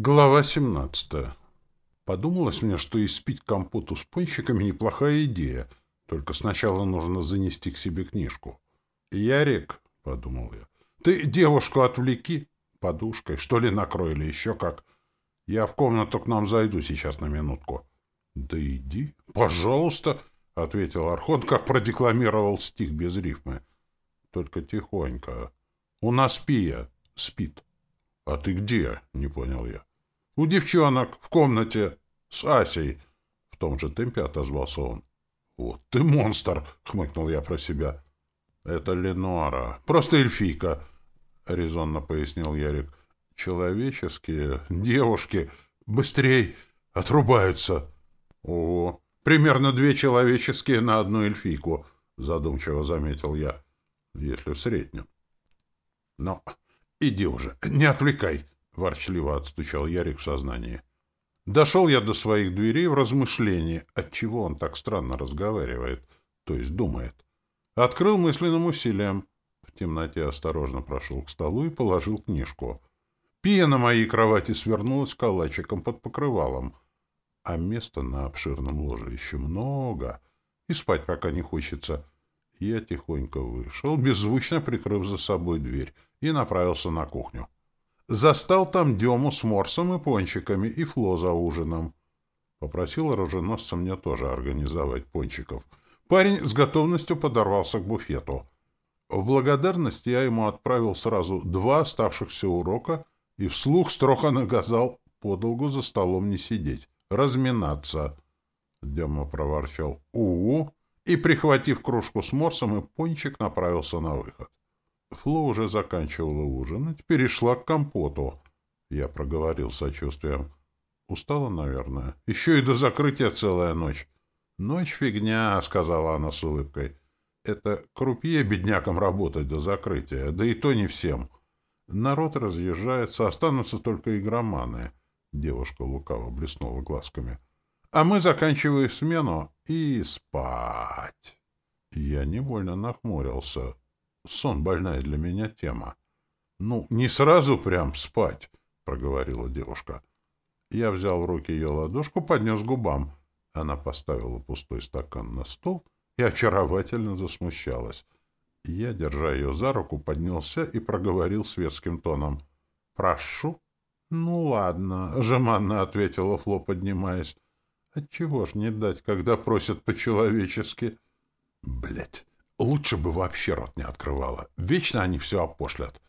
Глава 17. Подумалось мне, что испить компоту с пончиками неплохая идея, только сначала нужно занести к себе книжку. «Ярик», — подумал я, — «ты девушку отвлеки подушкой, что ли, накрой или еще как. Я в комнату к нам зайду сейчас на минутку». «Да иди, пожалуйста», — ответил Архон, как продекламировал стих без рифмы. «Только тихонько. У нас Пия спит». «А ты где?» — не понял я. «У девчонок, в комнате, с Асей». В том же темпе отозвался он. «Вот ты монстр!» — хмыкнул я про себя. «Это Ленора. Просто эльфийка», — резонно пояснил Ярик. «Человеческие девушки быстрей отрубаются». «Ого! Примерно две человеческие на одну эльфийку», — задумчиво заметил я. «Если в среднем». «Но «Иди уже, не отвлекай!» — ворчливо отстучал Ярик в сознании. Дошел я до своих дверей в размышлении, отчего он так странно разговаривает, то есть думает. Открыл мысленным усилием. В темноте осторожно прошел к столу и положил книжку. Пия на моей кровати свернулась калачиком под покрывалом, а места на обширном ложе еще много, и спать пока не хочется. Я тихонько вышел, беззвучно прикрыв за собой дверь, и направился на кухню. Застал там Дему с морсом и пончиками и Фло за ужином. Попросил оруженосца мне тоже организовать пончиков. Парень с готовностью подорвался к буфету. В благодарность я ему отправил сразу два оставшихся урока и вслух строго наказал подолгу за столом не сидеть, разминаться. Дема проворчал «У-у» и, прихватив кружку с морсом и пончик, направился на выход. Фло уже заканчивала ужинать, перешла к компоту. Я проговорил сочувствием. Устала, наверное. Еще и до закрытия целая ночь. Ночь фигня, сказала она с улыбкой. Это крупье беднякам работать до закрытия, да и то не всем. Народ разъезжается, останутся только игроманы. Девушка лукаво блеснула глазками. А мы заканчиваем смену и спать. Я невольно нахмурился. Сон — больная для меня тема. — Ну, не сразу прям спать, — проговорила девушка. Я взял в руки ее ладошку, поднес губам. Она поставила пустой стакан на стол и очаровательно засмущалась. Я, держа ее за руку, поднялся и проговорил светским тоном. — Прошу. — Ну, ладно, — жеманно ответила Фло, поднимаясь. — Отчего ж не дать, когда просят по-человечески? — Блять! Лучше бы вообще рот не открывала. Вечно они все опошлят.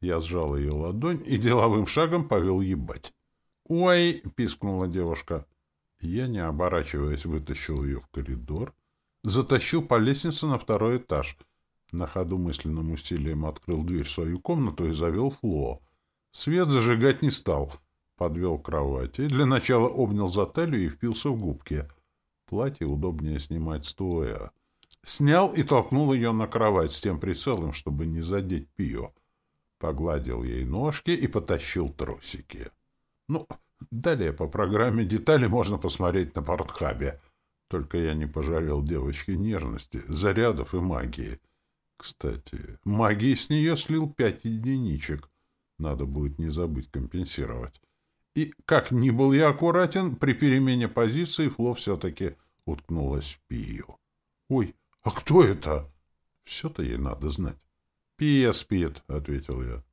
Я сжал ее ладонь и деловым шагом повел ебать. «Ой!» — пискнула девушка. Я, не оборачиваясь, вытащил ее в коридор, затащил по лестнице на второй этаж. На ходу мысленным усилием открыл дверь в свою комнату и завел Фло. Свет зажигать не стал. Подвел к кровати. Для начала обнял за талию и впился в губки. Платье удобнее снимать стоя. Снял и толкнул ее на кровать с тем прицелом, чтобы не задеть Пио. Погладил ей ножки и потащил тросики. Ну, далее по программе детали можно посмотреть на портхабе. Только я не пожалел девочке нежности, зарядов и магии. Кстати, магии с нее слил пять единичек. Надо будет не забыть компенсировать. И, как ни был я аккуратен, при перемене позиции Фло все-таки уткнулась в Пию. «Ой, «А кто это?» «Все-то ей надо знать». «Пия спит», — ответил я.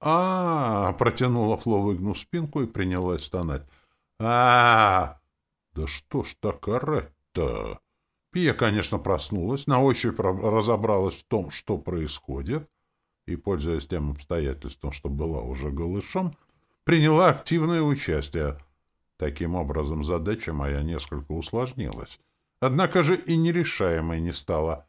а, -а, -а протянула Фло, выгнув спинку, и принялась стонать. а, -а, -а Да что ж так орать-то? Пия, конечно, проснулась, на ощупь разобралась в том, что происходит, и, пользуясь тем обстоятельством, что была уже голышом, приняла активное участие. Таким образом, задача моя несколько усложнилась. Однако же и нерешаемой не стала.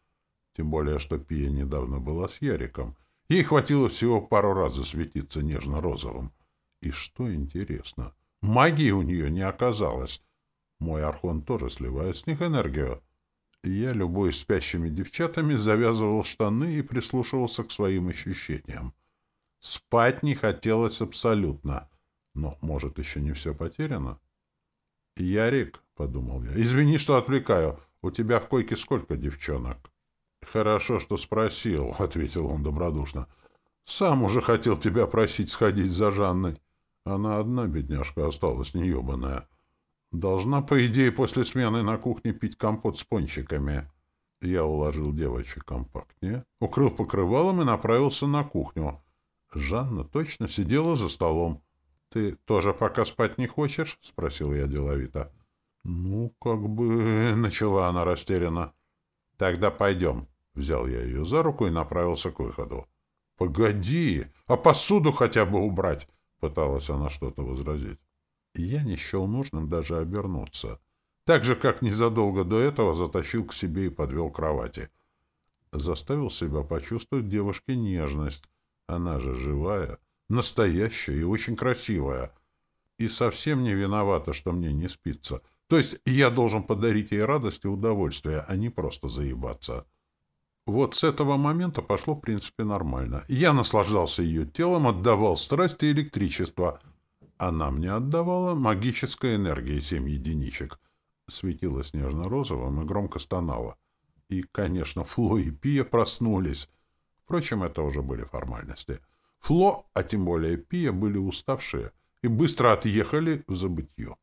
Тем более, что Пия недавно была с Яриком. Ей хватило всего пару раз засветиться нежно-розовым. И что интересно, магии у нее не оказалось. Мой архон тоже сливает с них энергию. Я, любуясь спящими девчатами, завязывал штаны и прислушивался к своим ощущениям. Спать не хотелось абсолютно. Но, может, еще не все потеряно? «Ярик», — подумал я, — «извини, что отвлекаю. У тебя в койке сколько девчонок?» «Хорошо, что спросил», — ответил он добродушно. «Сам уже хотел тебя просить сходить за Жанной. Она одна, бедняжка, осталась неебаная. Должна, по идее, после смены на кухне пить компот с пончиками. Я уложил девочек компактнее, укрыл покрывалом и направился на кухню. Жанна точно сидела за столом. — Ты тоже пока спать не хочешь? — спросил я деловито. — Ну, как бы... — начала она растерянно. — Тогда пойдем. Взял я ее за руку и направился к выходу. — Погоди! А посуду хотя бы убрать! — пыталась она что-то возразить. Я не счел нужным даже обернуться. Так же, как незадолго до этого затащил к себе и подвел к кровати. Заставил себя почувствовать девушке нежность. Она же живая, настоящая и очень красивая. И совсем не виновата, что мне не спится. То есть я должен подарить ей радость и удовольствие, а не просто заебаться. Вот с этого момента пошло, в принципе, нормально. Я наслаждался ее телом, отдавал страсть и электричество. Она мне отдавала магической энергии семь единичек. Светилась нежно-розовым и громко стонала. И, конечно, Фло и Пия проснулись. Впрочем, это уже были формальности. Фло, а тем более Пия, были уставшие и быстро отъехали в забытье.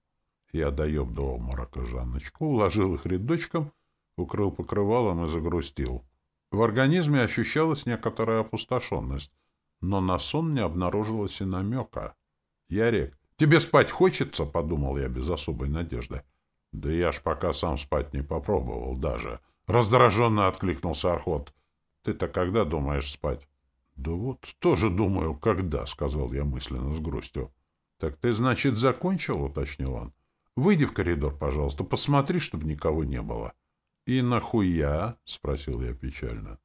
Я доеб до обморока Жанночку, уложил их рядочком, укрыл покрывалом и загрустил. В организме ощущалась некоторая опустошенность, но на сон не обнаружилось и намека. — Ярик, тебе спать хочется? — подумал я без особой надежды. — Да я ж пока сам спать не попробовал даже. Раздраженно откликнулся Архот. — Ты-то когда думаешь спать? — Да вот, тоже думаю, когда, — сказал я мысленно с грустью. — Так ты, значит, закончил? — уточнил он. — Выйди в коридор, пожалуйста, посмотри, чтобы никого не было. — «И нахуя?» — спросил я печально.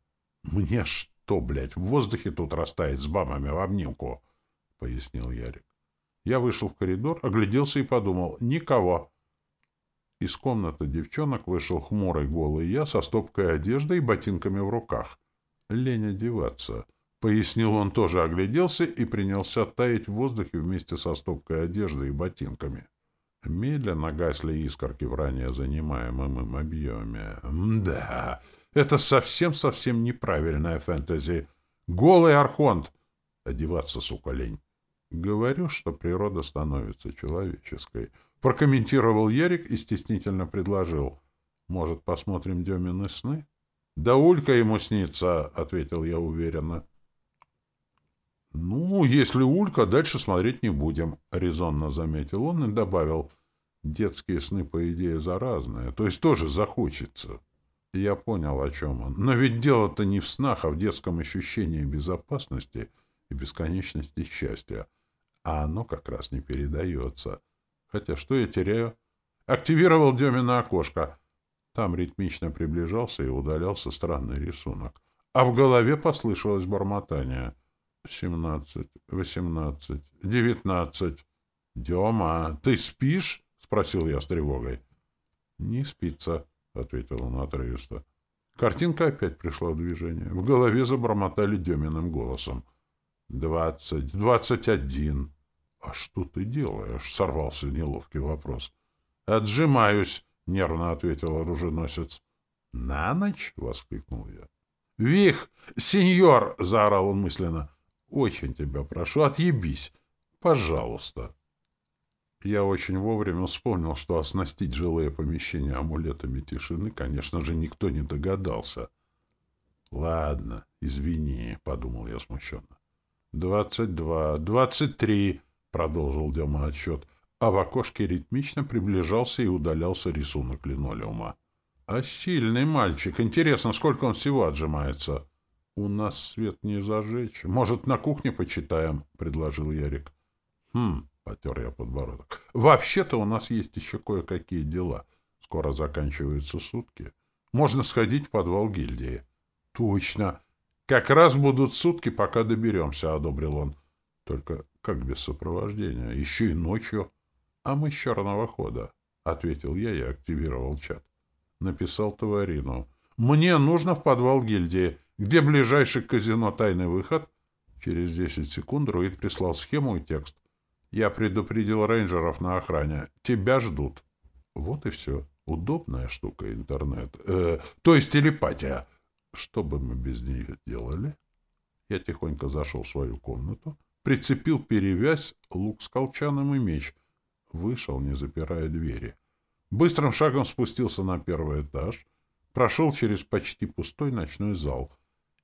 «Мне что, блядь, в воздухе тут растает с бабами в обнимку?» — пояснил Ярик. Я вышел в коридор, огляделся и подумал «Никого». Из комнаты девчонок вышел хмурый голый я со стопкой одежды и ботинками в руках. «Лень одеваться», — пояснил он, тоже огляделся и принялся таять в воздухе вместе со стопкой одежды и ботинками. Медленно гасли искорки в ранее занимаемом им объеме. Да, это совсем-совсем неправильная фэнтези. Голый архонт! Одеваться, сука, лень. Говорю, что природа становится человеческой. Прокомментировал Ярик и стеснительно предложил. Может, посмотрим Демины сны? Да Улька ему снится, ответил я уверенно. «Ну, если Улька, дальше смотреть не будем», — резонно заметил он и добавил. «Детские сны, по идее, заразные, то есть тоже захочется». Я понял, о чем он. Но ведь дело-то не в снах, а в детском ощущении безопасности и бесконечности счастья. А оно как раз не передается. Хотя что я теряю? Активировал Демина окошко. Там ритмично приближался и удалялся странный рисунок. А в голове послышалось бормотание — Семнадцать, восемнадцать, девятнадцать. — Дема, ты спишь? — спросил я с тревогой. — Не спится, — ответил он отрывисто. Картинка опять пришла в движение. В голове забормотали Деминым голосом. — Двадцать, двадцать один. — А что ты делаешь? — сорвался неловкий вопрос. — Отжимаюсь, — нервно ответил оруженосец. — На ночь? — воскликнул я. — Вих! Сеньор! — заорал он мысленно. Очень тебя прошу, отъебись. Пожалуйста. Я очень вовремя вспомнил, что оснастить жилые помещения амулетами тишины, конечно же, никто не догадался. — Ладно, извини, — подумал я смущенно. — Двадцать два, двадцать три, — продолжил Дема отсчет, а в окошке ритмично приближался и удалялся рисунок линолеума. — А сильный мальчик. Интересно, сколько он всего отжимается? — «У нас свет не зажечь. Может, на кухне почитаем?» — предложил Ярик. «Хм», — потер я подбородок. «Вообще-то у нас есть еще кое-какие дела. Скоро заканчиваются сутки. Можно сходить в подвал гильдии». «Точно! Как раз будут сутки, пока доберемся», — одобрил он. «Только как без сопровождения? Еще и ночью». «А мы с черного хода», — ответил я и активировал чат. Написал Таварину. «Мне нужно в подвал гильдии». Где ближайший казино «Тайный выход»? Через 10 секунд друид прислал схему и текст. Я предупредил рейнджеров на охране. Тебя ждут. Вот и все. Удобная штука интернет. Э, то есть телепатия. Что бы мы без нее делали? Я тихонько зашел в свою комнату, прицепил перевязь, лук с колчаном и меч. Вышел, не запирая двери. Быстрым шагом спустился на первый этаж, прошел через почти пустой ночной зал.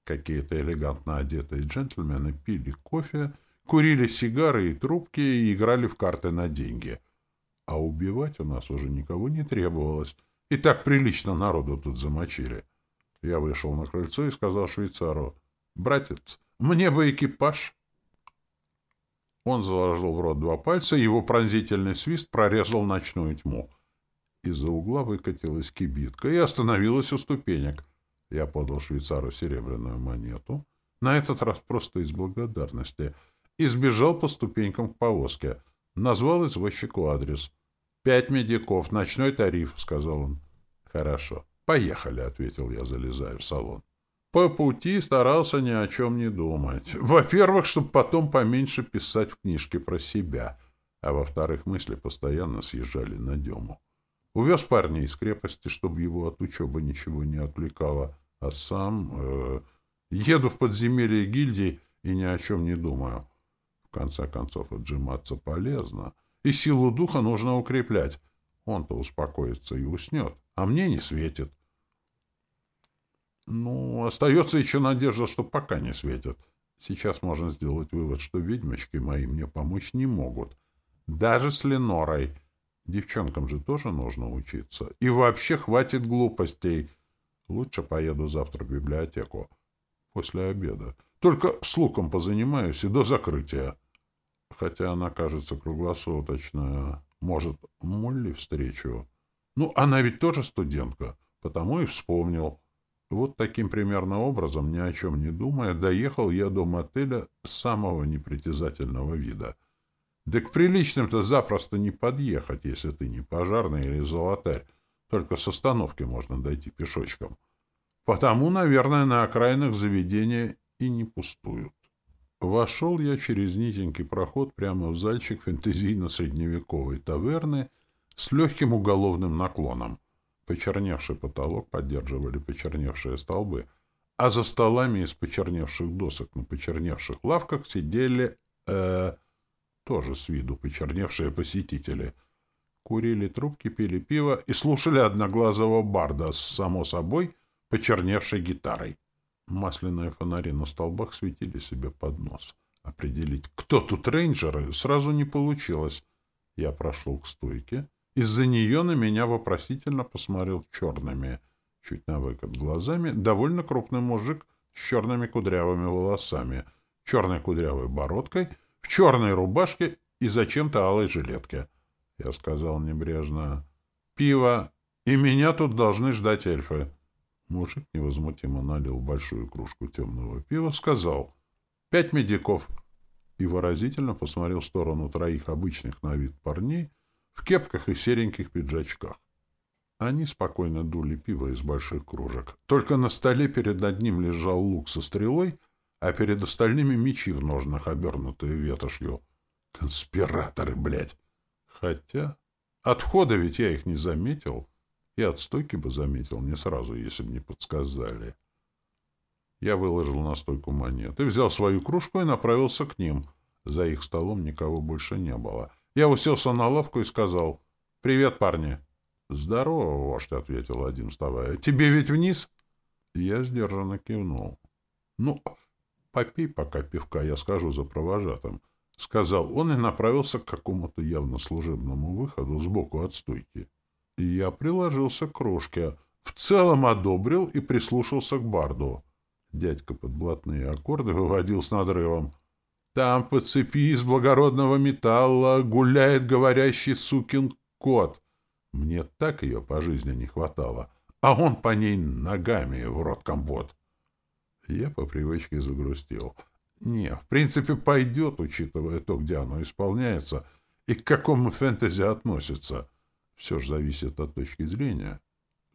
Какие-то элегантно одетые джентльмены пили кофе, курили сигары и трубки и играли в карты на деньги. А убивать у нас уже никого не требовалось. И так прилично народу тут замочили. Я вышел на крыльцо и сказал швейцару, «Братец, мне бы экипаж». Он заложил в рот два пальца, его пронзительный свист прорезал ночную тьму. Из-за угла выкатилась кибитка и остановилась у ступенек. Я подал швейцару серебряную монету, на этот раз просто из благодарности, и сбежал по ступенькам к повозке. Назвал извозчику адрес. «Пять медиков, ночной тариф», — сказал он. «Хорошо. Поехали», — ответил я, залезая в салон. По пути старался ни о чем не думать. Во-первых, чтобы потом поменьше писать в книжке про себя, а во-вторых, мысли постоянно съезжали на Дему. Увез парня из крепости, чтобы его от учебы ничего не отвлекало, а сам э, еду в подземелье гильдии и ни о чем не думаю. В конце концов, отжиматься полезно, и силу духа нужно укреплять. Он-то успокоится и уснет, а мне не светит. Ну, остается еще надежда, что пока не светит. Сейчас можно сделать вывод, что ведьмочки мои мне помочь не могут. Даже с Ленорой. Девчонкам же тоже нужно учиться. И вообще хватит глупостей. Лучше поеду завтра в библиотеку. После обеда. Только с луком позанимаюсь и до закрытия. Хотя она кажется круглосуточная. Может, Молли встречу? Ну, она ведь тоже студентка. Потому и вспомнил. Вот таким примерно образом, ни о чем не думая, доехал я до мотеля самого непритязательного вида. Да к приличным-то запросто не подъехать, если ты не пожарный или золотарь. Только с остановки можно дойти пешочком. Потому, наверное, на окраинах заведения и не пустуют. Вошел я через низенький проход прямо в зальчик фэнтезийно-средневековой таверны с легким уголовным наклоном. Почерневший потолок поддерживали почерневшие столбы, а за столами из почерневших досок на почерневших лавках сидели, э, тоже с виду почерневшие посетители. Курили трубки, пили пиво и слушали одноглазого барда с, само собой, почерневшей гитарой. Масляные фонари на столбах светили себе под нос. Определить, кто тут рейнджеры, сразу не получилось. Я прошел к стойке, из-за нее на меня вопросительно посмотрел черными, чуть на выкат глазами, довольно крупный мужик с черными кудрявыми волосами, черной кудрявой бородкой, в черной рубашке и зачем-то алой жилетке. Я сказал небрежно «Пиво, и меня тут должны ждать эльфы». Мужик невозмутимо налил большую кружку темного пива, сказал «Пять медиков» и выразительно посмотрел в сторону троих обычных на вид парней, в кепках и сереньких пиджачках. Они спокойно дули пиво из больших кружек. Только на столе перед одним лежал лук со стрелой, а перед остальными мечи в ножнах, обернутые ветошью. Конспираторы, блядь! Хотя от входа ведь я их не заметил, и от стойки бы заметил не сразу, если бы не подсказали. Я выложил на стойку монеты, взял свою кружку и направился к ним. За их столом никого больше не было — я уселся на лавку и сказал «Привет, парни». «Здорово, вождь», — ответил один, вставая. «Тебе ведь вниз?» Я сдержанно кивнул. «Ну, попей пока пивка, я скажу за провожатым», — сказал он и направился к какому-то явно служебному выходу сбоку от стойки. И я приложился к кружке, в целом одобрил и прислушался к барду. Дядька под блатные аккорды выводил с надрывом — там по цепи из благородного металла гуляет говорящий сукин кот. Мне так ее по жизни не хватало, а он по ней ногами в рот компот. Я по привычке загрустил. Не, в принципе, пойдет, учитывая то, где оно исполняется и к какому фэнтези относится. Все же зависит от точки зрения.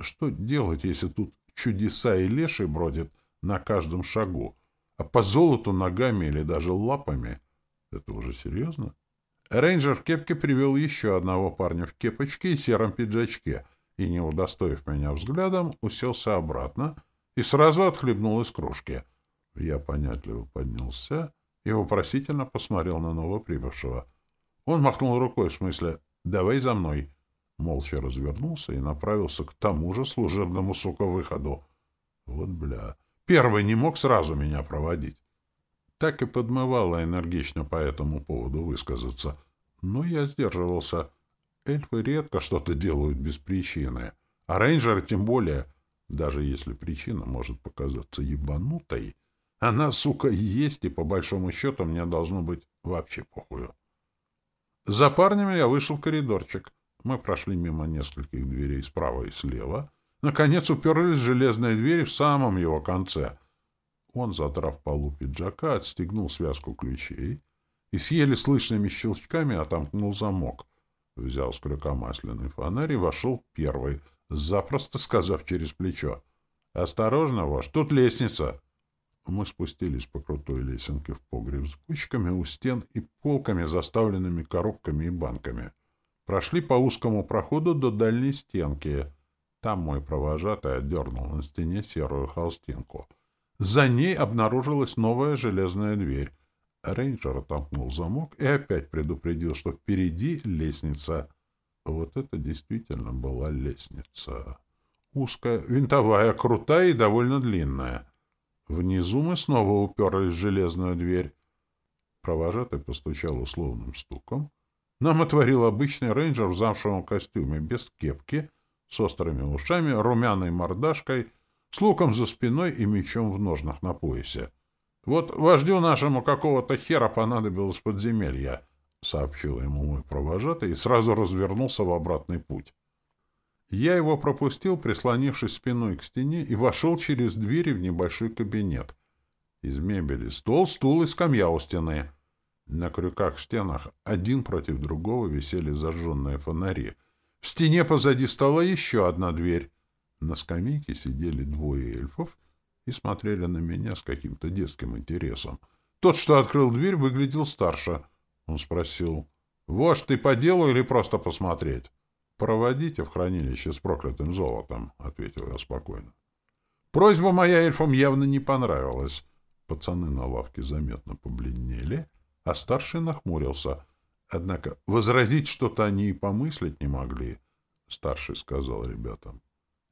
Что делать, если тут чудеса и леши бродят на каждом шагу? А по золоту ногами или даже лапами — это уже серьезно? Рейнджер в кепке привел еще одного парня в кепочке и сером пиджачке и, не удостоив меня взглядом, уселся обратно и сразу отхлебнул из кружки. Я понятливо поднялся и вопросительно посмотрел на новоприбывшего. Он махнул рукой в смысле «давай за мной». Молча развернулся и направился к тому же служебному, сука, выходу. Вот бля. Первый не мог сразу меня проводить. Так и подмывало энергично по этому поводу высказаться. Но я сдерживался. Эльфы редко что-то делают без причины. А рейнджеры тем более. Даже если причина может показаться ебанутой, она, сука, есть, и по большому счету мне должно быть вообще похую. За парнями я вышел в коридорчик. Мы прошли мимо нескольких дверей справа и слева. Наконец уперлись железные двери в самом его конце. Он, задрав полу пиджака, отстегнул связку ключей и с еле слышными щелчками отомкнул замок. Взял с крюка масляный фонарь и вошел первый, запросто сказав через плечо. «Осторожно, ваш, тут лестница!» Мы спустились по крутой лесенке в погреб с бочками у стен и полками, заставленными коробками и банками. Прошли по узкому проходу до дальней стенки. Там мой провожатый отдернул на стене серую холстинку. За ней обнаружилась новая железная дверь. Рейнджер отомкнул замок и опять предупредил, что впереди лестница. Вот это действительно была лестница. Узкая, винтовая, крутая и довольно длинная. Внизу мы снова уперлись в железную дверь. Провожатый постучал условным стуком. Нам отворил обычный рейнджер в замшевом костюме, без кепки, с острыми ушами, румяной мордашкой, с луком за спиной и мечом в ножнах на поясе. — Вот вождю нашему какого-то хера понадобилось подземелья, — сообщил ему мой провожатый и сразу развернулся в обратный путь. Я его пропустил, прислонившись спиной к стене, и вошел через двери в небольшой кабинет. Из мебели стол, стул и скамья у стены. На крюках в стенах один против другого висели зажженные фонари. В стене позади стола еще одна дверь. На скамейке сидели двое эльфов и смотрели на меня с каким-то детским интересом. Тот, что открыл дверь, выглядел старше. Он спросил, «Вождь, ты по делу или просто посмотреть?» «Проводите в хранилище с проклятым золотом», — ответил я спокойно. Просьба моя эльфам явно не понравилась. Пацаны на лавке заметно побледнели, а старший нахмурился. Однако возразить что-то они и помыслить не могли. Старший сказал ребятам.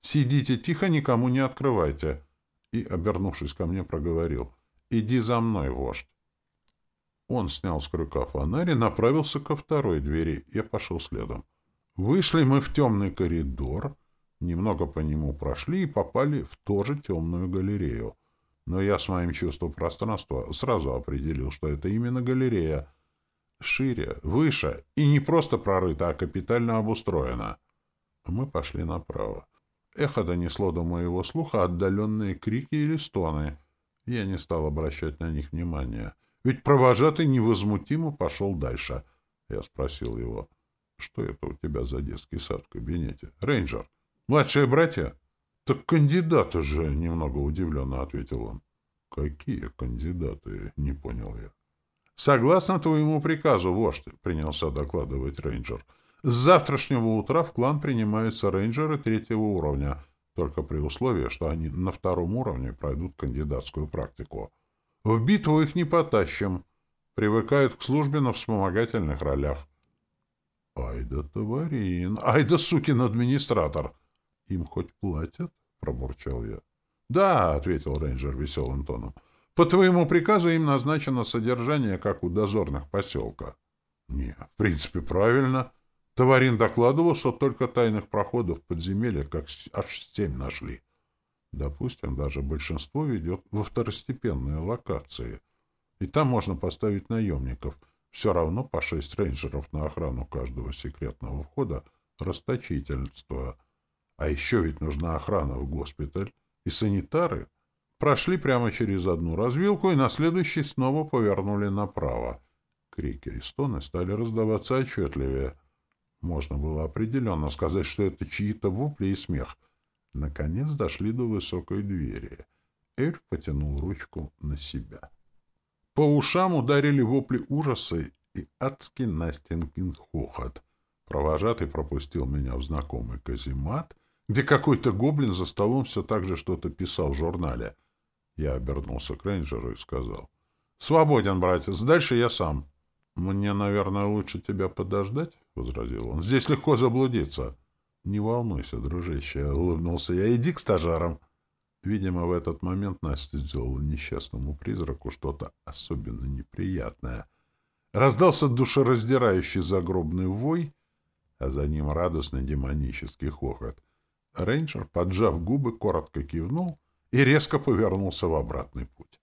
«Сидите тихо, никому не открывайте». И, обернувшись ко мне, проговорил. «Иди за мной, вождь». Он снял с крюка фонарь и направился ко второй двери. Я пошел следом. Вышли мы в темный коридор, немного по нему прошли и попали в ту же темную галерею. Но я с моим чувством пространства сразу определил, что это именно галерея. Шире, выше и не просто прорыта, а капитально обустроена. Мы пошли направо. Эхо донесло до моего слуха отдаленные крики или стоны. Я не стал обращать на них внимания. Ведь провожатый невозмутимо пошел дальше. Я спросил его — что это у тебя за детский сад в кабинете? Рейнджер. Младшие братья? Так кандидаты же, немного удивленно ответил он. Какие кандидаты? Не понял я. Согласно твоему приказу, вождь, принялся докладывать рейнджер. С завтрашнего утра в клан принимаются рейнджеры третьего уровня, только при условии, что они на втором уровне пройдут кандидатскую практику. В битву их не потащим. Привыкают к службе на вспомогательных ролях. Ай да товарин, ай да сукин администратор. Им хоть платят? Пробурчал я. Да, ответил рейнджер веселым тоном. По твоему приказу им назначено содержание, как у дозорных поселка. Не, в принципе, правильно. Товарин докладывал, что только тайных проходов в подземелье как аж семь нашли. Допустим, даже большинство ведет во второстепенные локации. И там можно поставить наемников — все равно по шесть рейнджеров на охрану каждого секретного входа — расточительство. А еще ведь нужна охрана в госпиталь и санитары. Прошли прямо через одну развилку и на следующей снова повернули направо. Крики и стоны стали раздаваться отчетливее. Можно было определенно сказать, что это чьи-то вопли и смех. Наконец дошли до высокой двери. Эльф потянул ручку на себя. По ушам ударили вопли ужаса и адский Настенкин хохот. Провожатый пропустил меня в знакомый каземат, где какой-то гоблин за столом все так же что-то писал в журнале. Я обернулся к рейнджеру и сказал, Свободен, братец. Дальше я сам. Мне, наверное, лучше тебя подождать, — возразил он. Здесь легко заблудиться. Не волнуйся, дружище, — улыбнулся я. Иди к стажарам. Видимо, в этот момент Настя сделала несчастному призраку что-то особенно неприятное. Раздался душераздирающий загробный вой, а за ним радостный демонический хохот. Рейнджер, поджав губы, коротко кивнул и резко повернулся в обратный путь.